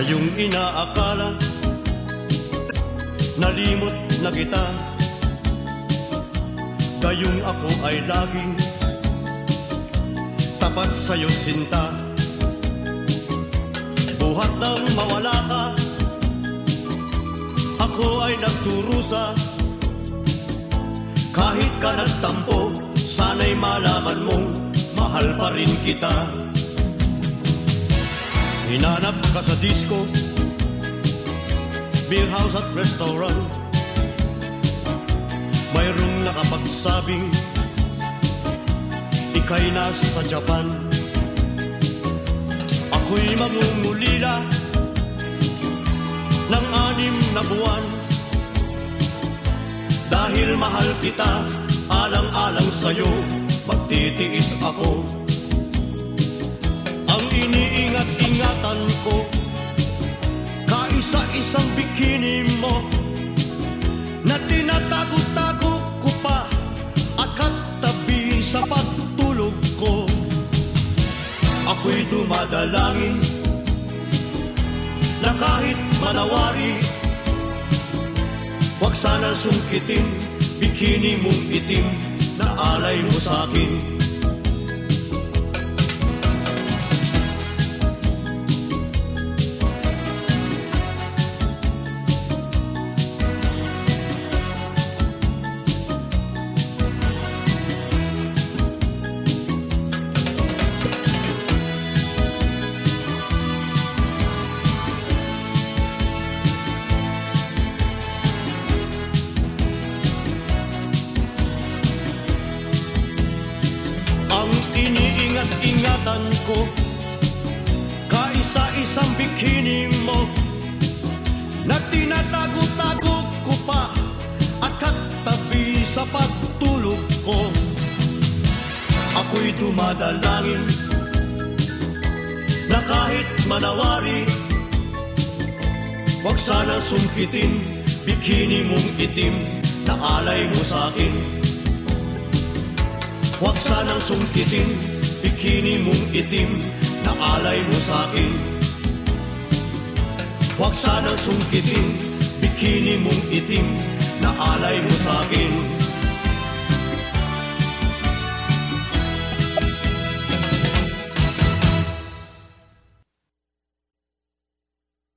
sa iyong inaakala Nalimot na kita. Gayong ako ay laging Tapat sa'yo sinta. Buhat nang mawala ka Ako ay nagturusa. Kahit ka nagtampo Sana'y malaman mong Mahal pa rin kita Hinanap ka sa disco Beer house at restaurant. Mayroong nakapagsabing Ika'y nasa Japan. Ako'y mangungulila Ng anim na buwan. Dahil mahal kita Alang-alang sa'yo Magtitiis ako Bikini mo Na tinatago-tago ko pa At katabi sa pagtulog ko. Ako'y dumadalangin Na kahit manawari Huwag sana sungkitin Bikini mong itim Na alay mo sa'kin. Ang iniingat-ingatan ko Kaisa-isang bikini mo Na tinatago-tago ko pa At katabi sa pagtulog ko. Ako'y dumadalangin Na kahit manawari Huwag sana sungkitin Bikini mong itim Na alay mo sa'kin Huwag sanang sungkitin Bikini mong itim Na alay mo sa'kin Huwag sanang sungkitin Bikini mong itim Na alay mo sa'kin